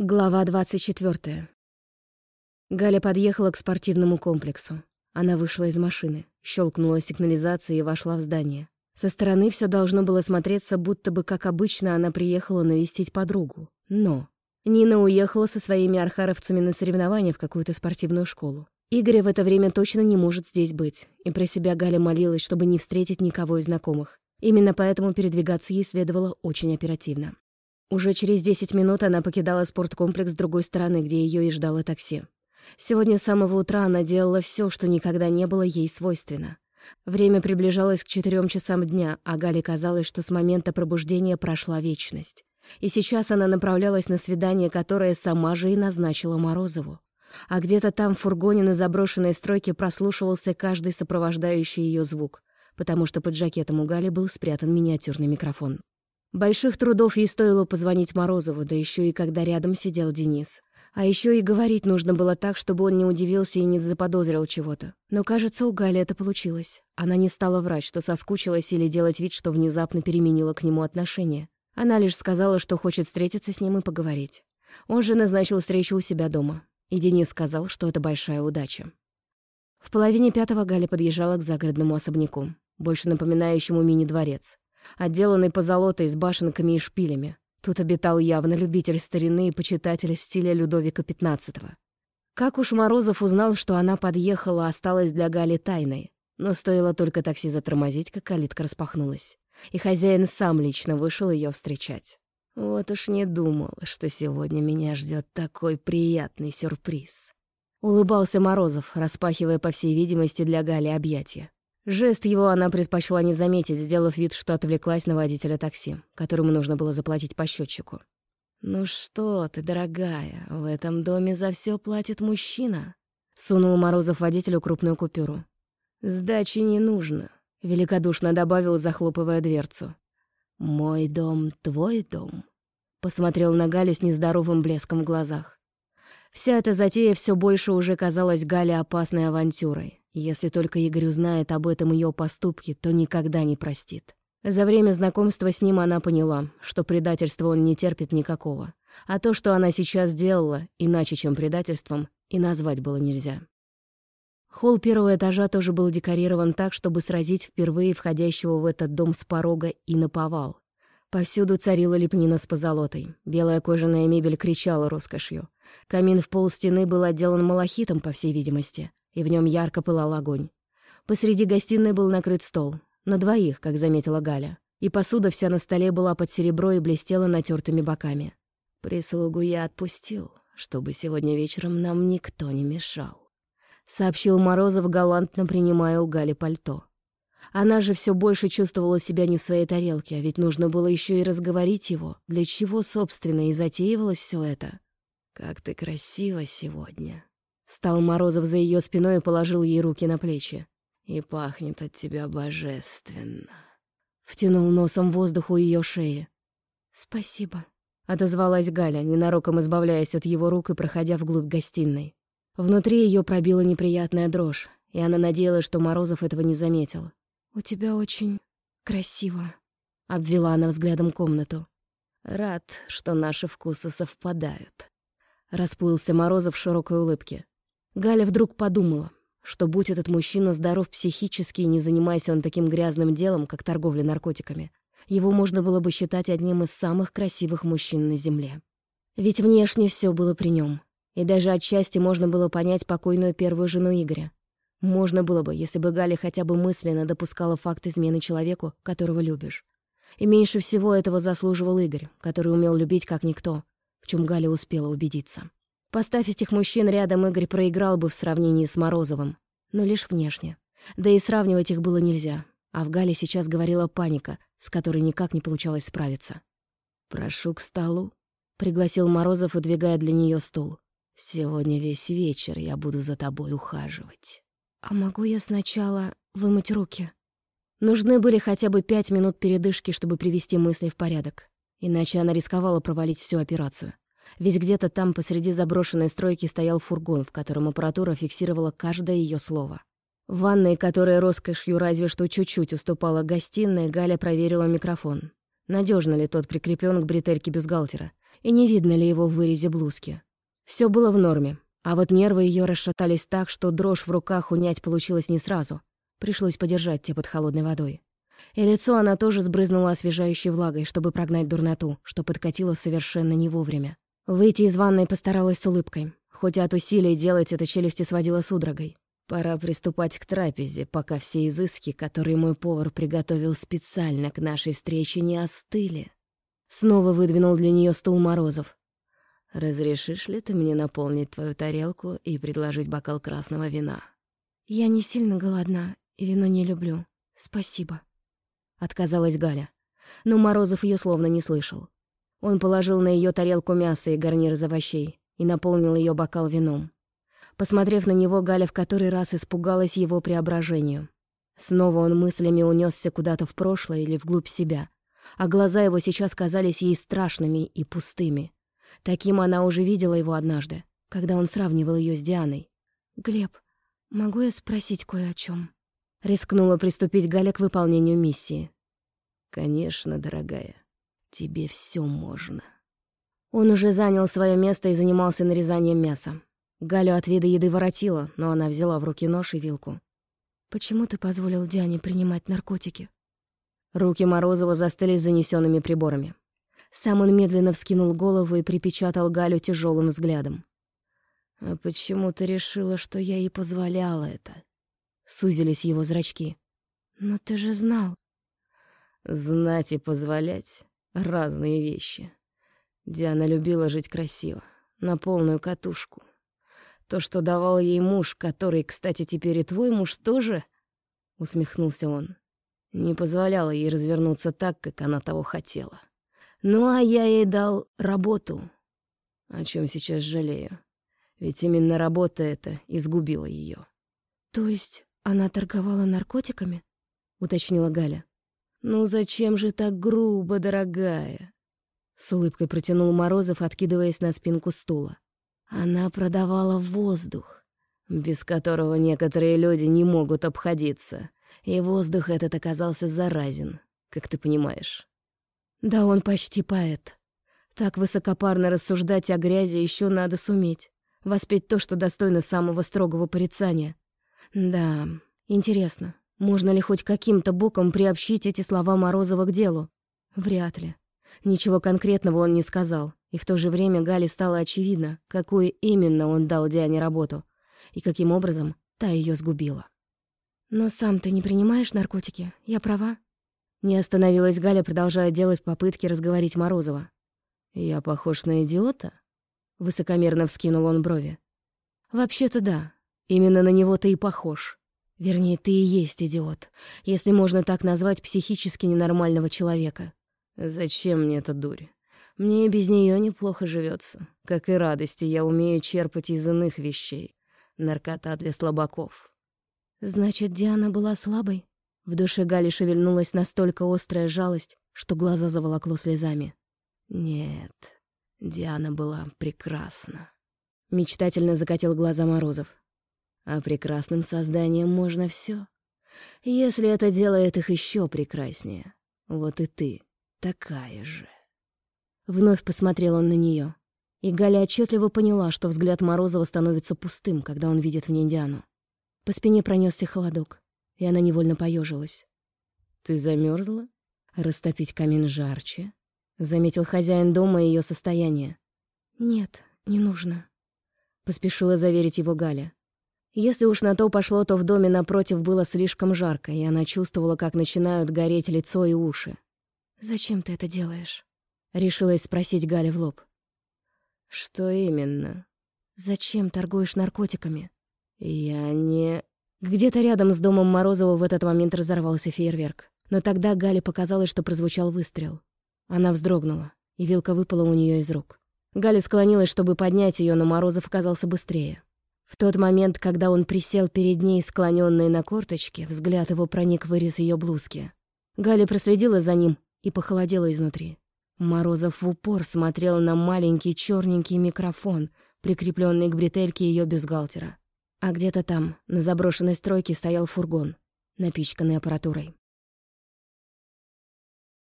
Глава 24. Галя подъехала к спортивному комплексу. Она вышла из машины, щелкнула сигнализация и вошла в здание. Со стороны все должно было смотреться, будто бы, как обычно, она приехала навестить подругу. Но Нина уехала со своими архаровцами на соревнования в какую-то спортивную школу. Игоря в это время точно не может здесь быть, и про себя Галя молилась, чтобы не встретить никого из знакомых. Именно поэтому передвигаться ей следовало очень оперативно. Уже через 10 минут она покидала спорткомплекс с другой стороны, где ее и ждало такси. Сегодня с самого утра она делала все, что никогда не было ей свойственно. Время приближалось к четырем часам дня, а Гале казалось, что с момента пробуждения прошла вечность. И сейчас она направлялась на свидание, которое сама же и назначила Морозову. А где-то там в фургоне на заброшенной стройке прослушивался каждый сопровождающий ее звук, потому что под жакетом у Гали был спрятан миниатюрный микрофон. Больших трудов ей стоило позвонить Морозову, да еще и когда рядом сидел Денис. А еще и говорить нужно было так, чтобы он не удивился и не заподозрил чего-то. Но, кажется, у Гали это получилось. Она не стала врать, что соскучилась или делать вид, что внезапно переменила к нему отношение. Она лишь сказала, что хочет встретиться с ним и поговорить. Он же назначил встречу у себя дома. И Денис сказал, что это большая удача. В половине пятого Галя подъезжала к загородному особняку, больше напоминающему мини-дворец отделанный позолотой с башенками и шпилями. Тут обитал явно любитель старины и почитатель стиля Людовика XV. Как уж Морозов узнал, что она подъехала, осталась для Гали тайной. Но стоило только такси затормозить, как калитка распахнулась. И хозяин сам лично вышел ее встречать. Вот уж не думал, что сегодня меня ждет такой приятный сюрприз. Улыбался Морозов, распахивая, по всей видимости, для Гали объятия. Жест его она предпочла не заметить, сделав вид, что отвлеклась на водителя такси, которому нужно было заплатить по счетчику. «Ну что ты, дорогая, в этом доме за все платит мужчина», — сунул Морозов водителю крупную купюру. «Сдачи не нужно», — великодушно добавил, захлопывая дверцу. «Мой дом — твой дом», — посмотрел на Галю с нездоровым блеском в глазах. Вся эта затея все больше уже казалась Гале опасной авантюрой. Если только Игорь узнает об этом ее поступке, то никогда не простит. За время знакомства с ним она поняла, что предательства он не терпит никакого. А то, что она сейчас сделала, иначе, чем предательством, и назвать было нельзя. Холл первого этажа тоже был декорирован так, чтобы сразить впервые входящего в этот дом с порога и наповал. Повсюду царила лепнина с позолотой. Белая кожаная мебель кричала роскошью. Камин в пол стены был отделан малахитом, по всей видимости и в нем ярко пылал огонь. Посреди гостиной был накрыт стол. На двоих, как заметила Галя. И посуда вся на столе была под серебро и блестела натертыми боками. «Прислугу я отпустил, чтобы сегодня вечером нам никто не мешал», — сообщил Морозов, галантно принимая у Гали пальто. Она же все больше чувствовала себя не в своей тарелке, а ведь нужно было еще и разговорить его. Для чего, собственно, и затеивалось все это? «Как ты красива сегодня!» Стал Морозов за ее спиной и положил ей руки на плечи. «И пахнет от тебя божественно». Втянул носом воздух у ее шеи. «Спасибо», — отозвалась Галя, ненароком избавляясь от его рук и проходя вглубь гостиной. Внутри ее пробила неприятная дрожь, и она надеялась, что Морозов этого не заметил. «У тебя очень красиво», — обвела она взглядом комнату. «Рад, что наши вкусы совпадают», — расплылся Морозов в широкой улыбке. Галя вдруг подумала, что будь этот мужчина здоров психически и не занимаясь он таким грязным делом, как торговля наркотиками, его можно было бы считать одним из самых красивых мужчин на Земле. Ведь внешне все было при нем, и даже отчасти можно было понять покойную первую жену Игоря. Можно было бы, если бы Галя хотя бы мысленно допускала факт измены человеку, которого любишь. И меньше всего этого заслуживал Игорь, который умел любить как никто, в чем Галя успела убедиться. Поставь этих мужчин рядом, Игорь проиграл бы в сравнении с Морозовым. Но лишь внешне. Да и сравнивать их было нельзя. А в Гале сейчас говорила паника, с которой никак не получалось справиться. «Прошу к столу», — пригласил Морозов, выдвигая для нее стул. «Сегодня весь вечер я буду за тобой ухаживать». «А могу я сначала вымыть руки?» Нужны были хотя бы пять минут передышки, чтобы привести мысли в порядок. Иначе она рисковала провалить всю операцию. Ведь где-то там посреди заброшенной стройки стоял фургон, в котором аппаратура фиксировала каждое ее слово. В ванной, которая роскошью разве что чуть-чуть уступала гостиной, Галя проверила микрофон. надежно ли тот прикреплен к бретельке бюстгальтера, и не видно ли его в вырезе блузки. Все было в норме, а вот нервы ее расшатались так, что дрожь в руках унять получилось не сразу. Пришлось подержать те под холодной водой. И лицо она тоже сбрызнула освежающей влагой, чтобы прогнать дурноту, что подкатило совершенно не вовремя. Выйти из ванной постаралась с улыбкой, хоть от усилий делать это челюсти сводила судорогой. Пора приступать к трапезе, пока все изыски, которые мой повар приготовил специально к нашей встрече, не остыли. Снова выдвинул для нее стул Морозов. «Разрешишь ли ты мне наполнить твою тарелку и предложить бокал красного вина?» «Я не сильно голодна и вино не люблю. Спасибо», — отказалась Галя. Но Морозов ее словно не слышал. Он положил на ее тарелку мясо и гарнир из овощей и наполнил ее бокал вином. Посмотрев на него, Галя в который раз испугалась его преображению. Снова он мыслями унесся куда-то в прошлое или вглубь себя, а глаза его сейчас казались ей страшными и пустыми. Таким она уже видела его однажды, когда он сравнивал ее с Дианой. «Глеб, могу я спросить кое о чем? Рискнула приступить Галя к выполнению миссии. «Конечно, дорогая, тебе все можно». Он уже занял свое место и занимался нарезанием мяса. Галю от вида еды воротила, но она взяла в руки нож и вилку. «Почему ты позволил Диане принимать наркотики?» Руки Морозова застыли с занесенными приборами. Сам он медленно вскинул голову и припечатал Галю тяжелым взглядом. «А почему ты решила, что я ей позволяла это?» Сузились его зрачки. «Но ты же знал». «Знать и позволять — разные вещи. Диана любила жить красиво, на полную катушку. То, что давал ей муж, который, кстати, теперь и твой муж тоже...» Усмехнулся он. Не позволяла ей развернуться так, как она того хотела. Ну, а я ей дал работу, о чем сейчас жалею. Ведь именно работа эта изгубила ее. То есть она торговала наркотиками? уточнила Галя. Ну зачем же так грубо, дорогая? С улыбкой протянул Морозов, откидываясь на спинку стула. Она продавала воздух, без которого некоторые люди не могут обходиться. И воздух этот оказался заразен, как ты понимаешь. Да он почти поэт. Так высокопарно рассуждать о грязи еще надо суметь. Воспеть то, что достойно самого строгого порицания. Да, интересно, можно ли хоть каким-то боком приобщить эти слова Морозова к делу? Вряд ли. Ничего конкретного он не сказал, и в то же время Гале стало очевидно, какую именно он дал Диане работу, и каким образом та ее сгубила. «Но сам ты не принимаешь наркотики? Я права?» Не остановилась Галя, продолжая делать попытки разговорить Морозова. «Я похож на идиота?» Высокомерно вскинул он брови. «Вообще-то да. Именно на него ты и похож. Вернее, ты и есть идиот, если можно так назвать психически ненормального человека. Зачем мне эта дурь? Мне и без нее неплохо живется. Как и радости я умею черпать из иных вещей. Наркота для слабаков». «Значит, Диана была слабой?» В душе Гали шевельнулась настолько острая жалость, что глаза заволокло слезами. Нет, Диана была прекрасна. Мечтательно закатил глаза Морозов. А прекрасным созданием можно все, Если это делает их еще прекраснее. Вот и ты такая же. Вновь посмотрел он на нее, и Галя отчетливо поняла, что взгляд Морозова становится пустым, когда он видит в ней Диану. По спине пронесся холодок и она невольно поежилась. «Ты замерзла? Растопить камин жарче?» — заметил хозяин дома ее состояние. «Нет, не нужно», — поспешила заверить его Галя. Если уж на то пошло, то в доме напротив было слишком жарко, и она чувствовала, как начинают гореть лицо и уши. «Зачем ты это делаешь?» — решилась спросить Галя в лоб. «Что именно?» «Зачем торгуешь наркотиками?» «Я не...» Где-то рядом с домом Морозова в этот момент разорвался фейерверк. Но тогда Гале показалось, что прозвучал выстрел. Она вздрогнула, и вилка выпала у нее из рук. Галя склонилась, чтобы поднять ее, но Морозов оказался быстрее. В тот момент, когда он присел перед ней, склоненный на корточке, взгляд его проник в вырез ее блузки. Галя проследила за ним и похолодела изнутри. Морозов в упор смотрел на маленький черненький микрофон, прикрепленный к бретельке ее бюстгальтера. А где-то там, на заброшенной стройке, стоял фургон, напичканный аппаратурой.